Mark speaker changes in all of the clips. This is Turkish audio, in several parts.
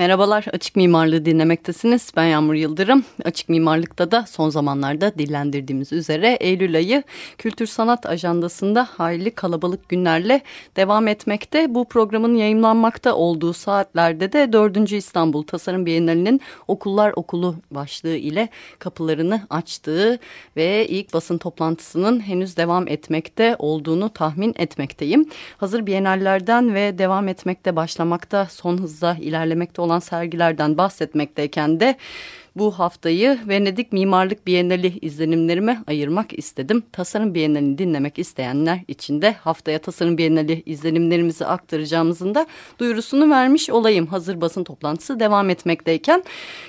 Speaker 1: Merhabalar, Açık Mimarlığı dinlemektesiniz. Ben Yağmur Yıldırım. Açık Mimarlık'ta da son zamanlarda dillendirdiğimiz üzere Eylül ayı kültür sanat ajandasında hayli kalabalık günlerle devam etmekte. Bu programın yayınlanmakta olduğu saatlerde de 4. İstanbul Tasarım Bienalinin Okullar Okulu başlığı ile kapılarını açtığı ve ilk basın toplantısının henüz devam etmekte olduğunu tahmin etmekteyim. Hazır bienallerden ve devam etmekte başlamakta son hızla ilerlemekte olan olan sergilerden bahsetmekteyken de bu haftayı Venedik Mimarlık Bienali izlenimlerime ayırmak istedim. Tasarım Bienalini dinlemek isteyenler için de haftaya Tasarım Bienali izlenimlerimizi aktaracağımızın da duyurusunu vermiş olayım. Hazır basın toplantısı devam etmekteyken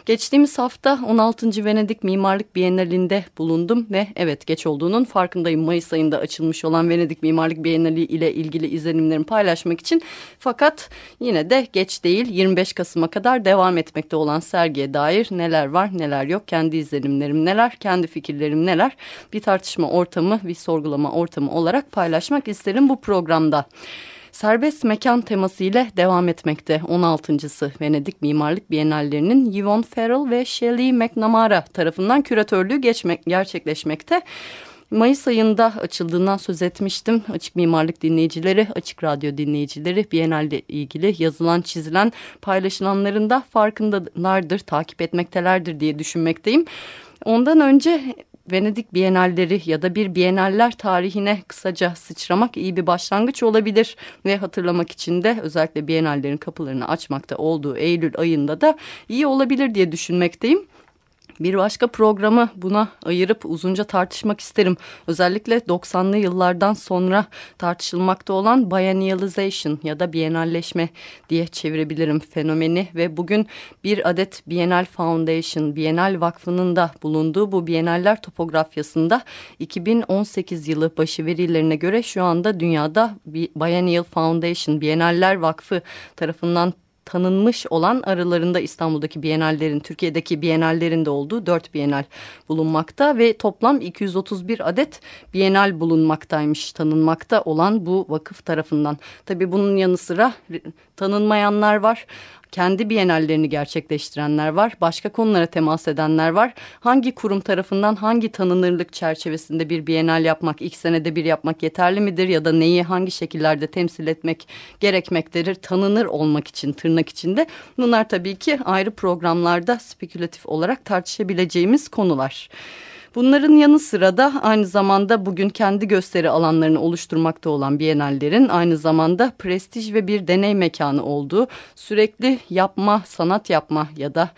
Speaker 1: geçtiğimiz hafta 16. Venedik Mimarlık Bienalinde bulundum ve evet geç olduğunun farkındayım. Mayıs ayında açılmış olan Venedik Mimarlık Bienali ile ilgili izlenimlerimi paylaşmak için fakat yine de geç değil 25 Kasım'a kadar devam etmekte olan sergiye dair neler var neler yok kendi izlenimlerim neler kendi fikirlerim neler bir tartışma ortamı bir sorgulama ortamı olarak paylaşmak isterim bu programda. Serbest mekan teması ile devam etmekte 16.sı Venedik Mimarlık Bienallerinin Yvonne Farrell ve Shelley McNamara tarafından küratörlüğü geçmek, gerçekleşmekte. Mayıs ayında açıldığından söz etmiştim. Açık mimarlık dinleyicileri, açık radyo dinleyicileri Biennale ilgili yazılan, çizilen, paylaşılanların da farkındalardır, takip etmektelerdir diye düşünmekteyim. Ondan önce Venedik Bienalleri ya da bir Bienaller tarihine kısaca sıçramak iyi bir başlangıç olabilir. Ve hatırlamak için de özellikle Bienallerin kapılarını açmakta olduğu Eylül ayında da iyi olabilir diye düşünmekteyim. Bir başka programı buna ayırıp uzunca tartışmak isterim. Özellikle 90'lı yıllardan sonra tartışılmakta olan biennialization ya da bienalleşme diye çevirebilirim fenomeni ve bugün bir adet Bienal Foundation, Bienal Vakfı'nın da bulunduğu bu bienaller topografyasında 2018 yılı başı verilerine göre şu anda dünyada Biennial Foundation, Bienaller Vakfı tarafından tanınmış olan aralarında İstanbul'daki Bienallerin, Türkiye'deki Bienallerin de olduğu dört Bienal bulunmakta ve toplam 231 adet Bienal bulunmaktaymış tanınmakta olan bu vakıf tarafından. Tabii bunun yanı sıra tanınmayanlar var kendi bienallerini gerçekleştirenler var. Başka konulara temas edenler var. Hangi kurum tarafından hangi tanınırlık çerçevesinde bir bienal yapmak, ilk senede bir yapmak yeterli midir? Ya da neyi hangi şekillerde temsil etmek gerekmektedir? Tanınır olmak için tırnak içinde. Bunlar tabii ki ayrı programlarda spekülatif olarak tartışabileceğimiz konular. Bunların yanı sıra da aynı zamanda bugün kendi gösteri alanlarını oluşturmakta olan Bienallerin aynı zamanda prestij ve bir deney mekanı olduğu sürekli yapma, sanat yapma ya da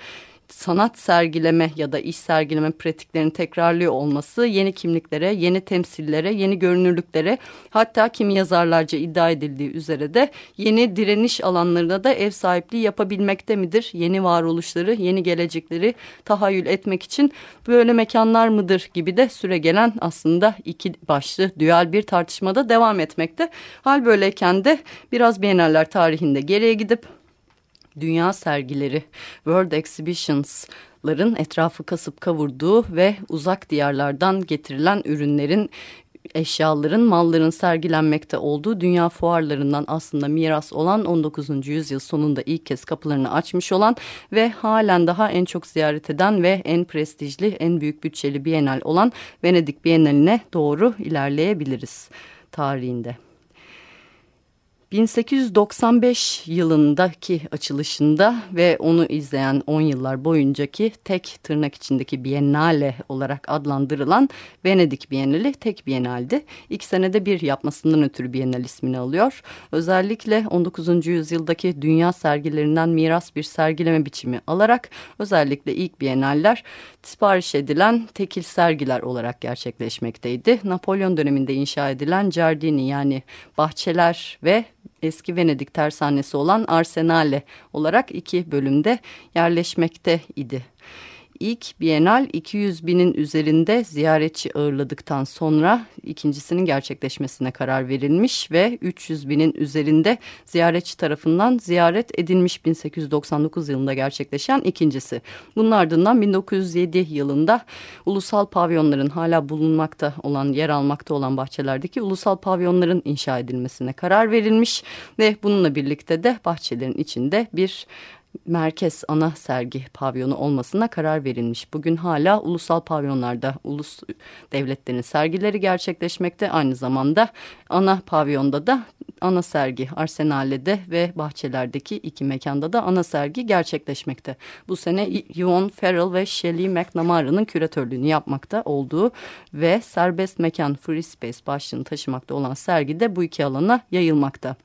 Speaker 1: sanat sergileme ya da iş sergileme pratiklerini tekrarlıyor olması yeni kimliklere, yeni temsillere, yeni görünürlüklere hatta kimi yazarlarca iddia edildiği üzere de yeni direniş alanlarına da ev sahipliği yapabilmekte midir? Yeni varoluşları, yeni gelecekleri tahayyül etmek için böyle mekanlar mıdır gibi de süre gelen aslında iki başlı düel bir tartışmada devam etmekte. Hal böyleyken de biraz Bienaller tarihinde geriye gidip dünya sergileri, World Exhibitions'ların etrafı kasıp kavurduğu ve uzak diyarlardan getirilen ürünlerin eşyaların, malların sergilenmekte olduğu dünya fuarlarından aslında miras olan 19. yüzyıl sonunda ilk kez kapılarını açmış olan ve halen daha en çok ziyaret eden ve en prestijli, en büyük bütçeli Bienal olan Venedik Bienaline doğru ilerleyebiliriz tarihinde. 1895 yılındaki açılışında ve onu izleyen 10 yıllar boyuncaki tek tırnak içindeki Biennale olarak adlandırılan Venedik Bienali tek Bienaldi. İki senede bir yapmasından ötürü Bienal ismini alıyor. Özellikle 19. yüzyıldaki dünya sergilerinden miras bir sergileme biçimi alarak özellikle ilk Bienaller sipariş edilen tekil sergiler olarak gerçekleşmekteydi. Napolyon döneminde inşa edilen Giardini yani bahçeler ve eski Venedik tersanesi olan Arsenale olarak iki bölümde yerleşmekte idi. İlk Bienal 200 binin üzerinde ziyaretçi ağırladıktan sonra ikincisinin gerçekleşmesine karar verilmiş ve 300 binin üzerinde ziyaretçi tarafından ziyaret edilmiş 1899 yılında gerçekleşen ikincisi. Bunun ardından 1907 yılında ulusal pavyonların hala bulunmakta olan yer almakta olan bahçelerdeki ulusal pavyonların inşa edilmesine karar verilmiş ve bununla birlikte de bahçelerin içinde bir merkez ana sergi pavyonu olmasına karar verilmiş. Bugün hala ulusal pavyonlarda ulus devletlerin sergileri gerçekleşmekte. Aynı zamanda ana pavyonda da ana sergi Arsenal'de ve bahçelerdeki iki mekanda da ana sergi gerçekleşmekte. Bu sene Yvonne Farrell ve Shelley McNamara'nın küratörlüğünü yapmakta olduğu ve serbest mekan Free Space başlığını taşımakta olan sergi de bu iki alana yayılmakta.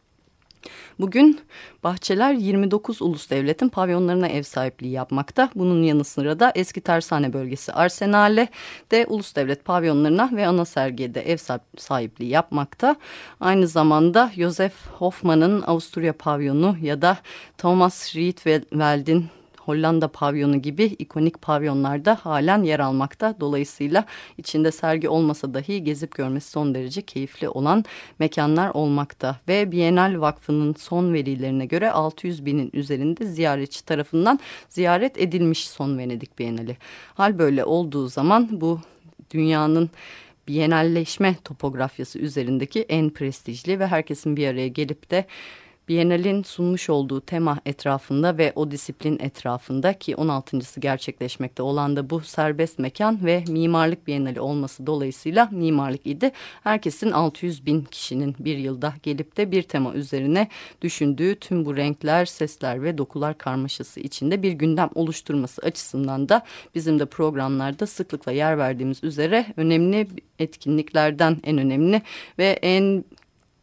Speaker 1: Bugün bahçeler 29 ulus devletin pavyonlarına ev sahipliği yapmakta. Bunun yanı sıra da eski tersane bölgesi Arsenal'e de ulus devlet pavyonlarına ve ana sergiye de ev sahipliği yapmakta. Aynı zamanda Josef Hoffman'ın Avusturya pavyonu ya da Thomas Rietveld'in Hollanda pavyonu gibi ikonik pavyonlarda halen yer almakta. Dolayısıyla içinde sergi olmasa dahi gezip görmesi son derece keyifli olan mekanlar olmakta. Ve Bienal Vakfı'nın son verilerine göre 600 binin üzerinde ziyaretçi tarafından ziyaret edilmiş son Venedik Bienali. Hal böyle olduğu zaman bu dünyanın Bienalleşme topografyası üzerindeki en prestijli ve herkesin bir araya gelip de Bienal'in sunmuş olduğu tema etrafında ve o disiplin etrafında ki 16.sı gerçekleşmekte olan da bu serbest mekan ve mimarlık Bienali olması dolayısıyla mimarlık idi. Herkesin 600 bin kişinin bir yılda gelip de bir tema üzerine düşündüğü tüm bu renkler, sesler ve dokular karmaşası içinde bir gündem oluşturması açısından da bizim de programlarda sıklıkla yer verdiğimiz üzere önemli etkinliklerden en önemli ve en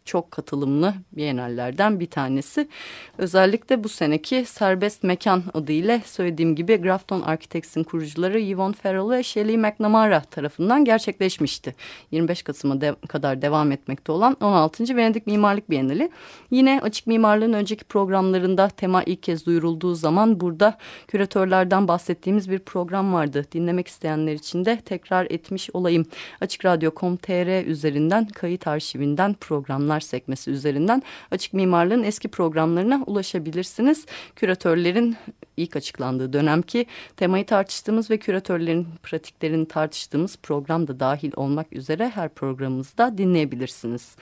Speaker 1: çok katılımlı Biennallerden bir tanesi. Özellikle bu seneki Serbest Mekan adıyla söylediğim gibi Grafton Architects'in kurucuları Yvonne Farrell ve Shelley McNamara tarafından gerçekleşmişti. 25 Kasım'a de kadar devam etmekte olan 16. Venedik Mimarlık Bienali. Yine açık mimarlığın önceki programlarında tema ilk kez duyurulduğu zaman burada küratörlerden bahsettiğimiz bir program vardı. Dinlemek isteyenler için de tekrar etmiş olayım. Açık Radyo.com.tr üzerinden kayıt arşivinden programlar Mimarlar sekmesi üzerinden açık mimarlığın eski programlarına ulaşabilirsiniz. Küratörlerin ilk açıklandığı dönemki temayı tartıştığımız ve küratörlerin pratiklerini tartıştığımız program da dahil olmak üzere her programımızda dinleyebilirsiniz.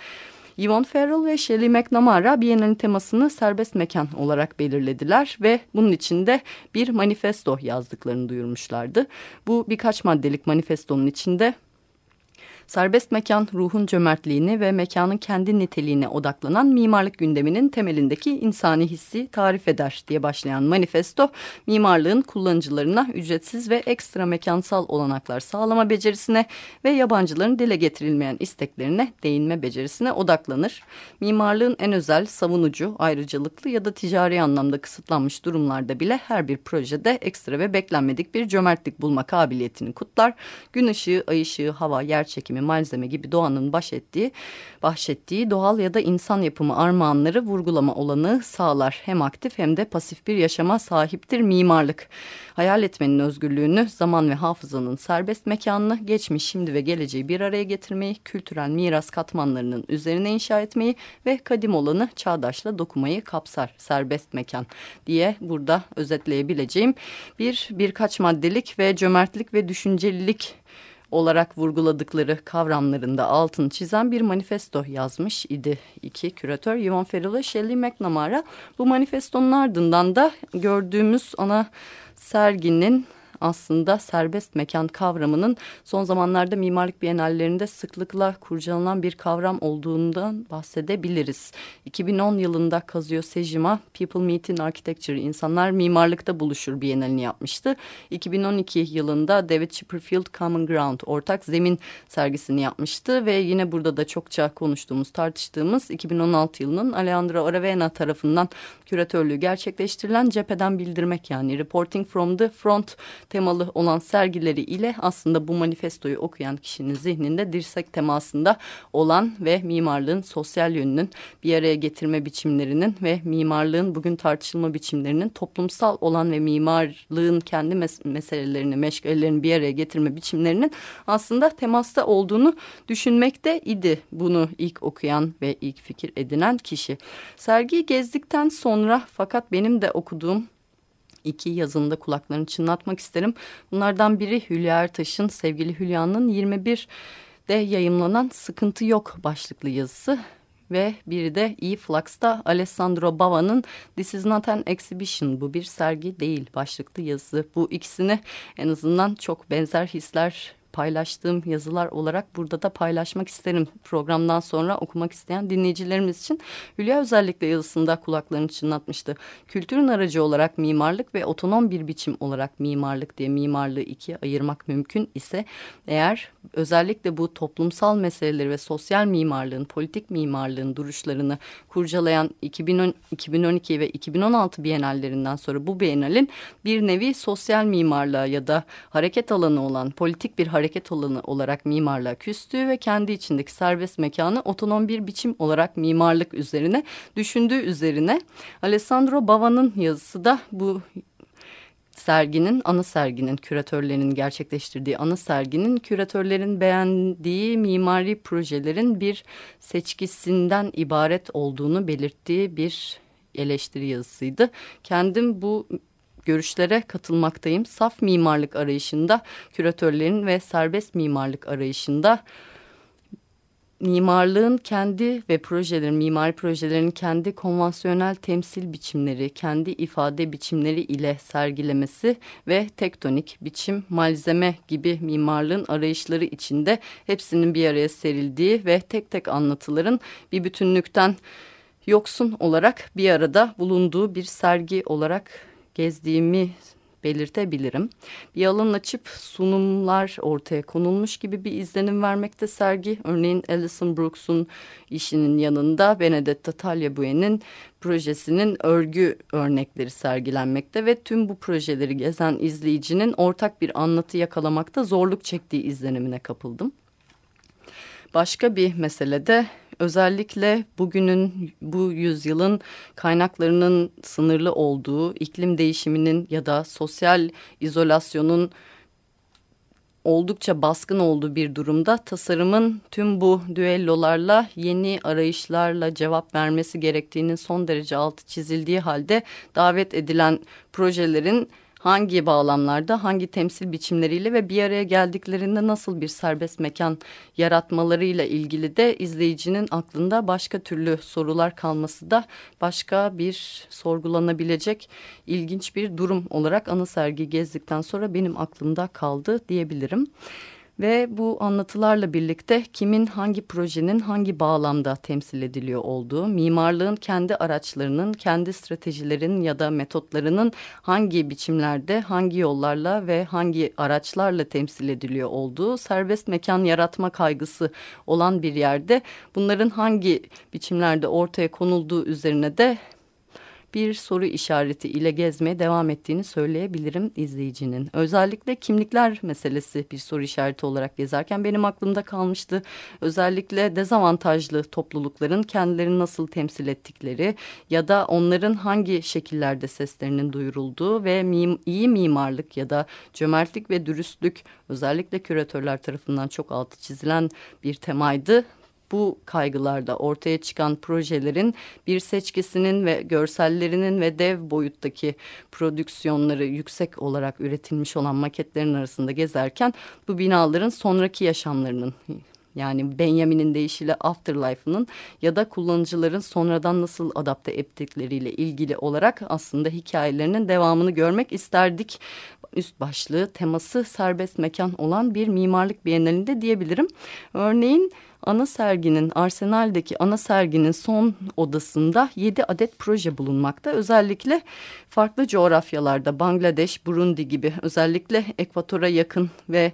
Speaker 1: Yvonne Farrell ve Shelley McNamara Biennale'nin temasını serbest mekan olarak belirlediler ve bunun içinde bir manifesto yazdıklarını duyurmuşlardı. Bu birkaç maddelik manifestonun içinde serbest mekan ruhun cömertliğini ve mekanın kendi niteliğine odaklanan mimarlık gündeminin temelindeki insani hissi tarif eder diye başlayan manifesto, mimarlığın kullanıcılarına ücretsiz ve ekstra mekansal olanaklar sağlama becerisine ve yabancıların dile getirilmeyen isteklerine değinme becerisine odaklanır. Mimarlığın en özel, savunucu, ayrıcalıklı ya da ticari anlamda kısıtlanmış durumlarda bile her bir projede ekstra ve beklenmedik bir cömertlik bulma kabiliyetini kutlar. Gün ışığı, ay ışığı, hava, yer çekimi, malzeme gibi doğanın baş ettiği, bahşettiği doğal ya da insan yapımı armağanları vurgulama olanı sağlar. Hem aktif hem de pasif bir yaşama sahiptir mimarlık. Hayal etmenin özgürlüğünü, zaman ve hafızanın serbest mekanını, geçmiş, şimdi ve geleceği bir araya getirmeyi, kültürel miras katmanlarının üzerine inşa etmeyi ve kadim olanı çağdaşla dokumayı kapsar serbest mekan diye burada özetleyebileceğim bir birkaç maddelik ve cömertlik ve düşüncelilik olarak vurguladıkları kavramlarında altını çizen bir manifesto yazmış idi iki küratör Yvonne Farrell ve Shelley McNamara. Bu manifestonun ardından da gördüğümüz ana serginin aslında serbest mekan kavramının son zamanlarda mimarlık bienallerinde sıklıkla kurcalanan bir kavram olduğundan bahsedebiliriz. 2010 yılında Kazuyo Sejima People Meet in Architecture insanlar mimarlıkta buluşur bienalini yapmıştı. 2012 yılında David Chipperfield Common Ground ortak zemin sergisini yapmıştı ve yine burada da çokça konuştuğumuz tartıştığımız 2016 yılının Alejandro Aravena tarafından küratörlüğü gerçekleştirilen cepheden bildirmek yani Reporting from the Front temalı olan sergileri ile aslında bu manifestoyu okuyan kişinin zihninde dirsek temasında olan ve mimarlığın sosyal yönünün bir araya getirme biçimlerinin ve mimarlığın bugün tartışılma biçimlerinin toplumsal olan ve mimarlığın kendi mes meselelerini, meşgalelerini bir araya getirme biçimlerinin aslında temasta olduğunu düşünmekte idi bunu ilk okuyan ve ilk fikir edinen kişi. Sergiyi gezdikten sonra fakat benim de okuduğum iki yazında kulaklarını çınlatmak isterim. Bunlardan biri Hülya Ertaş'ın sevgili Hülya'nın 21'de yayımlanan Sıkıntı Yok başlıklı yazısı ve biri de E-Flux'ta Alessandro Bava'nın This is not an exhibition bu bir sergi değil başlıklı yazısı. Bu ikisini en azından çok benzer hisler paylaştığım yazılar olarak burada da paylaşmak isterim. Programdan sonra okumak isteyen dinleyicilerimiz için Hülya özellikle yazısında kulaklarını çınlatmıştı. Kültürün aracı olarak mimarlık ve otonom bir biçim olarak mimarlık diye mimarlığı ikiye ayırmak mümkün ise eğer özellikle bu toplumsal meseleleri ve sosyal mimarlığın, politik mimarlığın duruşlarını kurcalayan 2010, 2012 ve 2016 bienallerinden sonra bu bienalin bir nevi sosyal mimarlığa ya da hareket alanı olan politik bir hareket hareket alanı olarak mimarlığa küstüğü ve kendi içindeki serbest mekanı otonom bir biçim olarak mimarlık üzerine düşündüğü üzerine Alessandro Bava'nın yazısı da bu serginin, ana serginin, küratörlerinin gerçekleştirdiği ana serginin küratörlerin beğendiği mimari projelerin bir seçkisinden ibaret olduğunu belirttiği bir eleştiri yazısıydı. Kendim bu görüşlere katılmaktayım. Saf mimarlık arayışında küratörlerin ve serbest mimarlık arayışında mimarlığın kendi ve projelerin, mimari projelerin kendi konvansiyonel temsil biçimleri, kendi ifade biçimleri ile sergilemesi ve tektonik, biçim, malzeme gibi mimarlığın arayışları içinde hepsinin bir araya serildiği ve tek tek anlatıların bir bütünlükten yoksun olarak bir arada bulunduğu bir sergi olarak gezdiğimi belirtebilirim. Bir alan açıp sunumlar ortaya konulmuş gibi bir izlenim vermekte sergi. Örneğin Alison Brooks'un işinin yanında Benedetta Tagliabue'nin projesinin örgü örnekleri sergilenmekte ve tüm bu projeleri gezen izleyicinin ortak bir anlatı yakalamakta zorluk çektiği izlenimine kapıldım. Başka bir mesele de özellikle bugünün bu yüzyılın kaynaklarının sınırlı olduğu, iklim değişiminin ya da sosyal izolasyonun oldukça baskın olduğu bir durumda tasarımın tüm bu düellolarla yeni arayışlarla cevap vermesi gerektiğinin son derece altı çizildiği halde davet edilen projelerin hangi bağlamlarda, hangi temsil biçimleriyle ve bir araya geldiklerinde nasıl bir serbest mekan yaratmalarıyla ilgili de izleyicinin aklında başka türlü sorular kalması da başka bir sorgulanabilecek ilginç bir durum olarak ana sergi gezdikten sonra benim aklımda kaldı diyebilirim ve bu anlatılarla birlikte kimin hangi projenin hangi bağlamda temsil ediliyor olduğu, mimarlığın kendi araçlarının, kendi stratejilerin ya da metotlarının hangi biçimlerde, hangi yollarla ve hangi araçlarla temsil ediliyor olduğu, serbest mekan yaratma kaygısı olan bir yerde bunların hangi biçimlerde ortaya konulduğu üzerine de bir soru işareti ile gezmeye devam ettiğini söyleyebilirim izleyicinin. Özellikle kimlikler meselesi bir soru işareti olarak gezerken benim aklımda kalmıştı. Özellikle dezavantajlı toplulukların kendilerini nasıl temsil ettikleri ya da onların hangi şekillerde seslerinin duyurulduğu ve mim iyi mimarlık ya da cömertlik ve dürüstlük özellikle küratörler tarafından çok altı çizilen bir temaydı bu kaygılarda ortaya çıkan projelerin bir seçkisinin ve görsellerinin ve dev boyuttaki prodüksiyonları yüksek olarak üretilmiş olan maketlerin arasında gezerken bu binaların sonraki yaşamlarının yani Benjamin'in deyişiyle Afterlife'ının ya da kullanıcıların sonradan nasıl adapte ettikleriyle ilgili olarak aslında hikayelerinin devamını görmek isterdik. Üst başlığı teması serbest mekan olan bir mimarlık bienalinde diyebilirim. Örneğin ana serginin Arsenal'deki ana serginin son odasında 7 adet proje bulunmakta. Özellikle farklı coğrafyalarda Bangladeş, Burundi gibi özellikle ekvatora yakın ve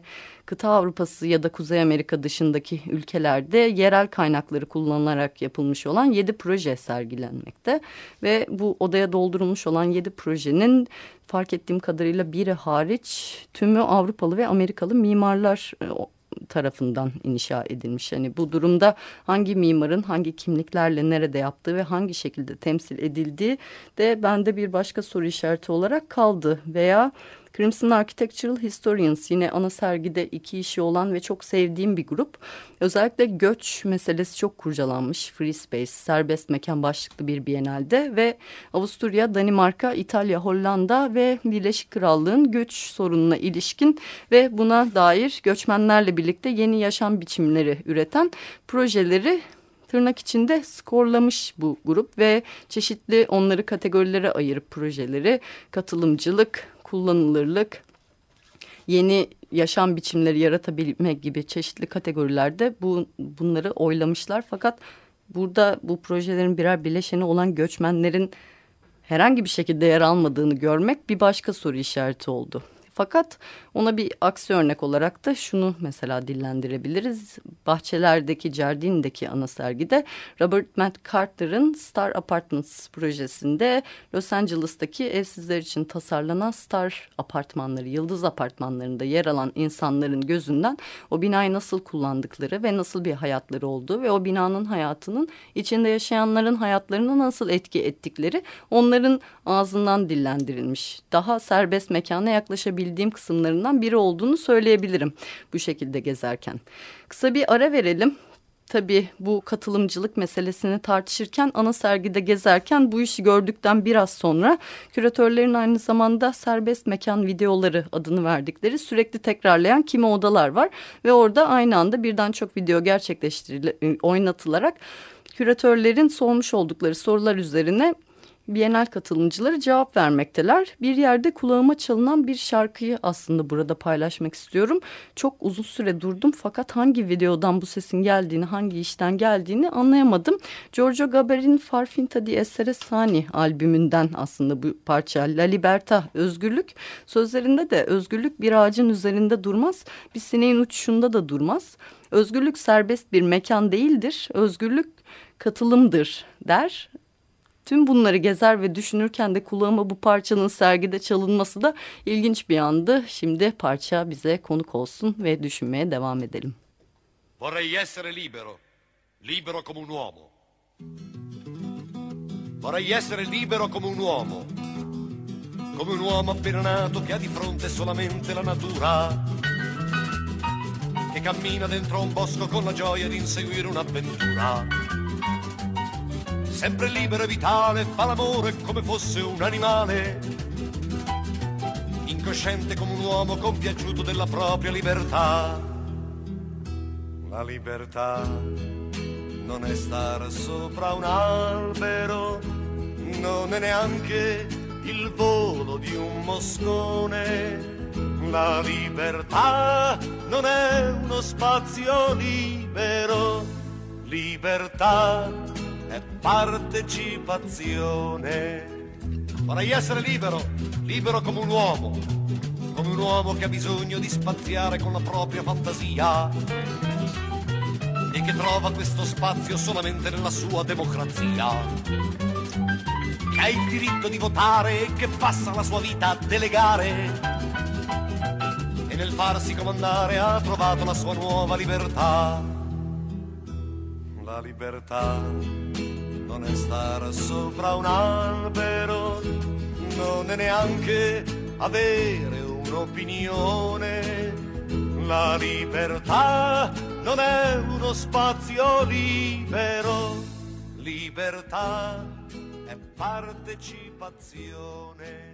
Speaker 1: kıta Avrupası ya da Kuzey Amerika dışındaki ülkelerde yerel kaynakları kullanılarak yapılmış olan 7 proje sergilenmekte. Ve bu odaya doldurulmuş olan 7 projenin fark ettiğim kadarıyla biri hariç tümü Avrupalı ve Amerikalı mimarlar e, tarafından inşa edilmiş. Yani bu durumda hangi mimarın hangi kimliklerle nerede yaptığı ve hangi şekilde temsil edildiği de bende bir başka soru işareti olarak kaldı. Veya Crimson Architectural Historians yine ana sergide iki işi olan ve çok sevdiğim bir grup. Özellikle göç meselesi çok kurcalanmış. Free Space, serbest mekan başlıklı bir bienalde ve Avusturya, Danimarka, İtalya, Hollanda ve Birleşik Krallığın göç sorununa ilişkin ve buna dair göçmenlerle birlikte yeni yaşam biçimleri üreten projeleri tırnak içinde skorlamış bu grup ve çeşitli onları kategorilere ayırıp projeleri katılımcılık, kullanılırlık, yeni yaşam biçimleri yaratabilmek gibi çeşitli kategorilerde bu bunları oylamışlar. Fakat burada bu projelerin birer bileşeni olan göçmenlerin herhangi bir şekilde yer almadığını görmek bir başka soru işareti oldu. Fakat ona bir aksi örnek olarak da şunu mesela dillendirebiliriz. Bahçelerdeki Jardin'deki ana sergide Robert Matt Carter'ın Star Apartments projesinde Los Angeles'taki evsizler için tasarlanan Star apartmanları, yıldız apartmanlarında yer alan insanların gözünden o binayı nasıl kullandıkları ve nasıl bir hayatları olduğu ve o binanın hayatının içinde yaşayanların hayatlarına nasıl etki ettikleri onların ağzından dillendirilmiş. Daha serbest mekana yaklaşabildiğim kısımlarından biri olduğunu söyleyebilirim bu şekilde gezerken. Kısa bir ara verelim. Tabii bu katılımcılık meselesini tartışırken ana sergide gezerken bu işi gördükten biraz sonra küratörlerin aynı zamanda serbest mekan videoları adını verdikleri sürekli tekrarlayan kimi odalar var. Ve orada aynı anda birden çok video gerçekleştirilerek oynatılarak küratörlerin sormuş oldukları sorular üzerine Bienal katılımcıları cevap vermekteler. Bir yerde kulağıma çalınan bir şarkıyı aslında burada paylaşmak istiyorum. Çok uzun süre durdum fakat hangi videodan bu sesin geldiğini, hangi işten geldiğini anlayamadım. Giorgio Gaberin Farfinta di Essere Sani albümünden aslında bu parça La Liberta, özgürlük. Sözlerinde de özgürlük bir ağacın üzerinde durmaz, bir sineğin uçuşunda da durmaz. Özgürlük serbest bir mekan değildir, özgürlük katılımdır der. Tüm bunları gezer ve düşünürken de kulağıma bu parçanın sergide çalınması da ilginç bir andı. Şimdi parça bize konuk olsun ve düşünmeye devam edelim.
Speaker 2: Vorrei essere libero, libero come un uomo. Vorrei essere libero come un uomo, come un uomo appena nato che ha di fronte solamente la natura, che cammina dentro un bosco con la gioia di inseguire un'avventura sempre libero e vitale, fa l'amore come fosse un animale, incosciente come un uomo compiaciuto della propria libertà. La libertà non è stare sopra un albero, non è neanche il volo di un moscone. La libertà non è uno spazio libero, libertà è partecipazione. Vorrei essere libero, libero come un uomo, come un uomo che ha bisogno di spaziare con la propria fantasia e che trova questo spazio solamente nella sua democrazia. Che ha il diritto di votare e che passa la sua vita a delegare e nel farsi comandare ha trovato la sua nuova libertà la libertà non è stare sopra un albero, non è neanche avere un'opinione. La libertà non è uno spazio libero, libertà è partecipazione.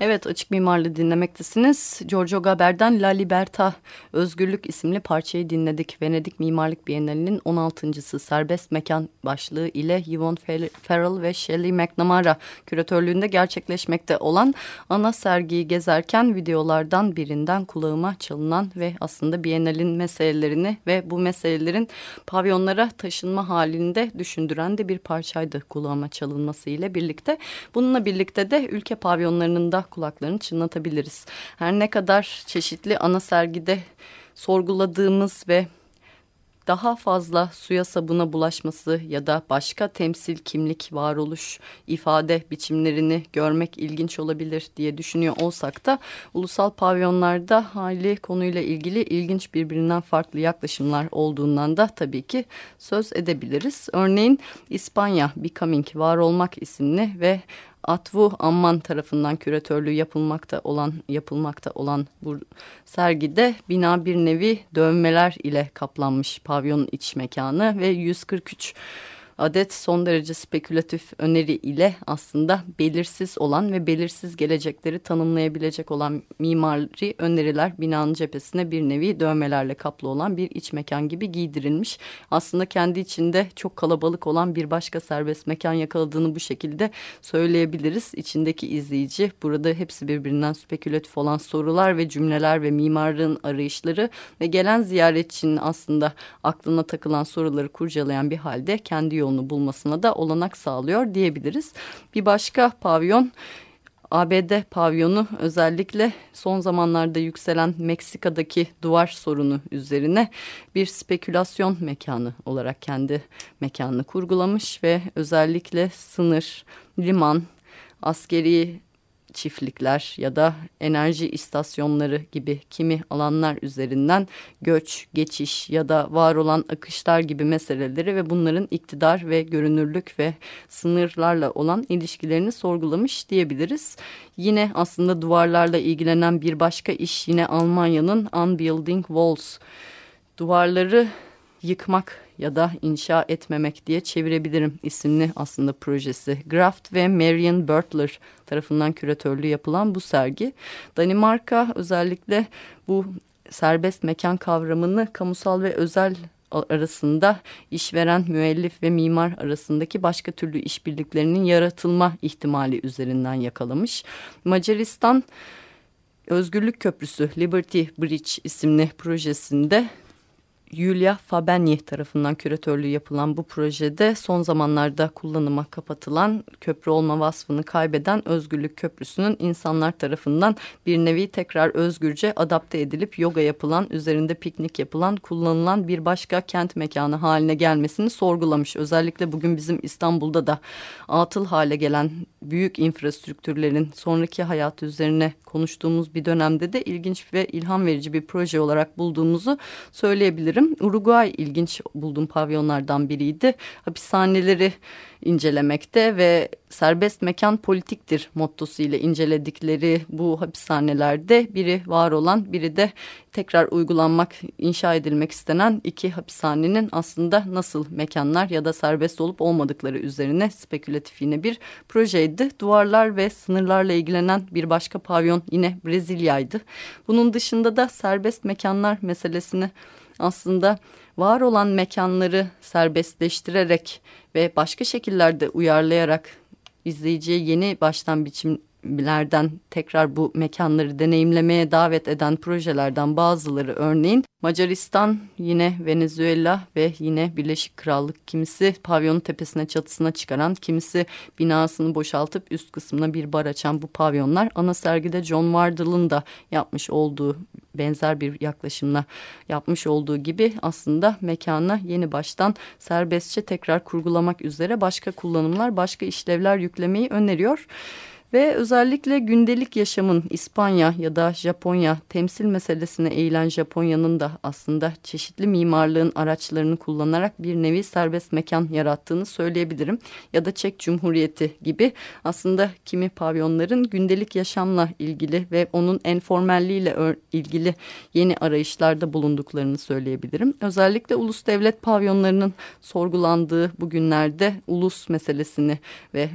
Speaker 1: Evet Açık Mimarlı dinlemektesiniz. Giorgio Gaber'den La Libertà Özgürlük isimli parçayı dinledik. Venedik Mimarlık Bienalinin 16.sı serbest mekan başlığı ile Yvonne Farrell ve Shelley McNamara küratörlüğünde gerçekleşmekte olan ana sergiyi gezerken videolardan birinden kulağıma çalınan ve aslında Bienalin meselelerini ve bu meselelerin pavyonlara taşınma halinde düşündüren de bir parçaydı kulağıma çalınması ile birlikte. Bununla birlikte de ülke pavyonlarının da kulaklarını çınlatabiliriz. Her ne kadar çeşitli ana sergide sorguladığımız ve daha fazla suya sabuna bulaşması ya da başka temsil, kimlik, varoluş, ifade biçimlerini görmek ilginç olabilir diye düşünüyor olsak da ulusal pavyonlarda hali konuyla ilgili ilginç birbirinden farklı yaklaşımlar olduğundan da tabii ki söz edebiliriz. Örneğin İspanya Becoming, Var Olmak isimli ve Atvu Amman tarafından küratörlüğü yapılmakta olan yapılmakta olan bu sergide bina bir nevi dövmeler ile kaplanmış pavyon iç mekanı ve 143 adet son derece spekülatif öneri ile aslında belirsiz olan ve belirsiz gelecekleri tanımlayabilecek olan mimari öneriler binanın cephesine bir nevi dövmelerle kaplı olan bir iç mekan gibi giydirilmiş. Aslında kendi içinde çok kalabalık olan bir başka serbest mekan yakaladığını bu şekilde söyleyebiliriz. İçindeki izleyici burada hepsi birbirinden spekülatif olan sorular ve cümleler ve mimarın arayışları ve gelen ziyaretçinin aslında aklına takılan soruları kurcalayan bir halde kendi yolunu bulmasına da olanak sağlıyor diyebiliriz. Bir başka pavyon ABD pavyonu özellikle son zamanlarda yükselen Meksika'daki duvar sorunu üzerine bir spekülasyon mekanı olarak kendi mekanını kurgulamış ve özellikle sınır, liman, askeri çiftlikler ya da enerji istasyonları gibi kimi alanlar üzerinden göç, geçiş ya da var olan akışlar gibi meseleleri ve bunların iktidar ve görünürlük ve sınırlarla olan ilişkilerini sorgulamış diyebiliriz. Yine aslında duvarlarla ilgilenen bir başka iş yine Almanya'nın Unbuilding Walls. Duvarları yıkmak ya da inşa etmemek diye çevirebilirim isimli aslında projesi. Graft ve Marion Bertler tarafından küratörlüğü yapılan bu sergi. Danimarka özellikle bu serbest mekan kavramını kamusal ve özel arasında işveren, müellif ve mimar arasındaki başka türlü işbirliklerinin yaratılma ihtimali üzerinden yakalamış. Macaristan Özgürlük Köprüsü Liberty Bridge isimli projesinde Yulia Fabeni tarafından küratörlüğü yapılan bu projede son zamanlarda kullanıma kapatılan köprü olma vasfını kaybeden Özgürlük Köprüsü'nün insanlar tarafından bir nevi tekrar özgürce adapte edilip yoga yapılan, üzerinde piknik yapılan, kullanılan bir başka kent mekanı haline gelmesini sorgulamış. Özellikle bugün bizim İstanbul'da da atıl hale gelen büyük infrastruktürlerin sonraki hayatı üzerine konuştuğumuz bir dönemde de ilginç ve ilham verici bir proje olarak bulduğumuzu söyleyebilirim. Uruguay ilginç bulduğum pavyonlardan biriydi. Hapishaneleri incelemekte ve serbest mekan politiktir mottosu ile inceledikleri bu hapishanelerde biri var olan biri de tekrar uygulanmak, inşa edilmek istenen iki hapishanenin aslında nasıl mekanlar ya da serbest olup olmadıkları üzerine spekülatif yine bir projeydi. Duvarlar ve sınırlarla ilgilenen bir başka pavyon yine Brezilya'ydı. Bunun dışında da serbest mekanlar meselesini aslında var olan mekanları serbestleştirerek ve başka şekillerde uyarlayarak izleyiciye yeni baştan biçimlerden tekrar bu mekanları deneyimlemeye davet eden projelerden bazıları örneğin Macaristan yine Venezuela ve yine Birleşik Krallık kimisi pavyonun tepesine çatısına çıkaran kimisi binasını boşaltıp üst kısmına bir bar açan bu pavyonlar ana sergide John Wardle'ın da yapmış olduğu benzer bir yaklaşımla yapmış olduğu gibi aslında mekana yeni baştan serbestçe tekrar kurgulamak üzere başka kullanımlar başka işlevler yüklemeyi öneriyor. Ve özellikle gündelik yaşamın İspanya ya da Japonya temsil meselesine eğilen Japonya'nın da aslında çeşitli mimarlığın araçlarını kullanarak bir nevi serbest mekan yarattığını söyleyebilirim. Ya da Çek Cumhuriyeti gibi aslında kimi pavyonların gündelik yaşamla ilgili ve onun enformelliğiyle ilgili yeni arayışlarda bulunduklarını söyleyebilirim. Özellikle ulus devlet pavyonlarının sorgulandığı bugünlerde ulus meselesini ve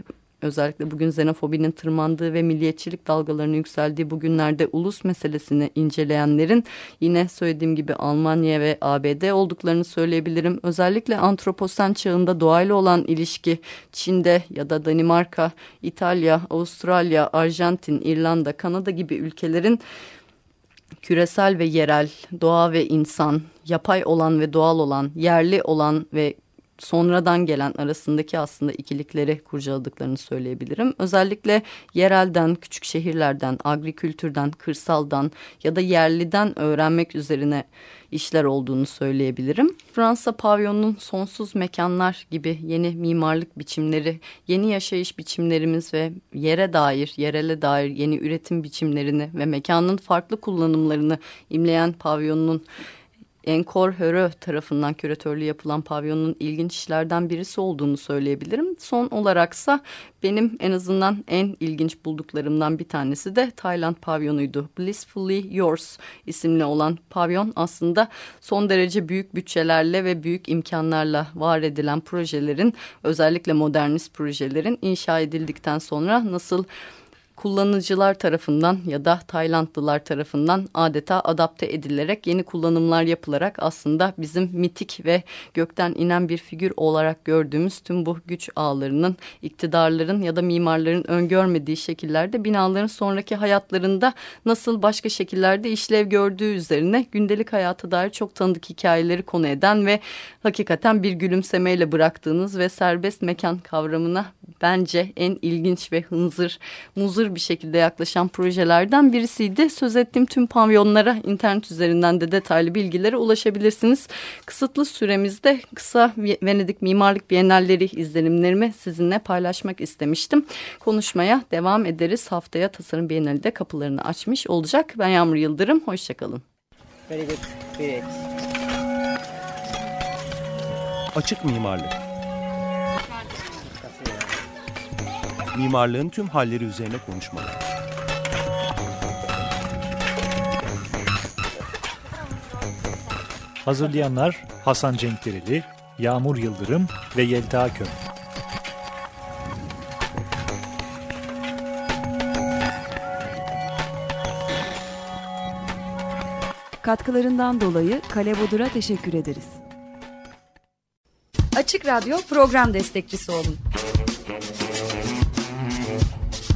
Speaker 1: özellikle bugün xenofobinin tırmandığı ve milliyetçilik dalgalarının yükseldiği bugünlerde ulus meselesini inceleyenlerin yine söylediğim gibi Almanya ve ABD olduklarını söyleyebilirim. Özellikle antroposen çağında doğayla olan ilişki Çin'de ya da Danimarka, İtalya, Avustralya, Arjantin, İrlanda, Kanada gibi ülkelerin küresel ve yerel, doğa ve insan, yapay olan ve doğal olan, yerli olan ve sonradan gelen arasındaki aslında ikilikleri kurcaladıklarını söyleyebilirim. Özellikle yerelden, küçük şehirlerden, agrikültürden, kırsaldan ya da yerliden öğrenmek üzerine işler olduğunu söyleyebilirim. Fransa pavyonunun sonsuz mekanlar gibi yeni mimarlık biçimleri, yeni yaşayış biçimlerimiz ve yere dair, yerele dair yeni üretim biçimlerini ve mekanın farklı kullanımlarını imleyen pavyonunun Enkor Hörö tarafından küratörlüğü yapılan pavyonun ilginç işlerden birisi olduğunu söyleyebilirim. Son olaraksa benim en azından en ilginç bulduklarımdan bir tanesi de Tayland pavyonuydu. Blissfully Yours isimli olan pavyon aslında son derece büyük bütçelerle ve büyük imkanlarla var edilen projelerin özellikle modernist projelerin inşa edildikten sonra nasıl kullanıcılar tarafından ya da Taylandlılar tarafından adeta adapte edilerek yeni kullanımlar yapılarak aslında bizim mitik ve gökten inen bir figür olarak gördüğümüz tüm bu güç ağlarının, iktidarların ya da mimarların öngörmediği şekillerde binaların sonraki hayatlarında nasıl başka şekillerde işlev gördüğü üzerine gündelik hayata dair çok tanıdık hikayeleri konu eden ve hakikaten bir gülümsemeyle bıraktığınız ve serbest mekan kavramına bence en ilginç ve hınzır, muzır bir şekilde yaklaşan projelerden birisiydi. Söz ettiğim tüm pavyonlara internet üzerinden de detaylı bilgilere ulaşabilirsiniz. Kısıtlı süremizde kısa Venedik Mimarlık Bienalleri izlenimlerimi sizinle paylaşmak istemiştim. Konuşmaya devam ederiz. Haftaya Tasarım Bienali de kapılarını açmış olacak. Ben Yağmur Yıldırım. Hoşçakalın.
Speaker 3: Açık mimarlık. Mimarlığın tüm halleri üzerine konuşmalar.
Speaker 4: Hazırlayanlar Hasan Cenkdereli, Yağmur Yıldırım ve Yelta Kömür.
Speaker 5: Katkılarından dolayı Kale Bodur'a teşekkür ederiz.
Speaker 6: Açık Radyo program destekçisi olun.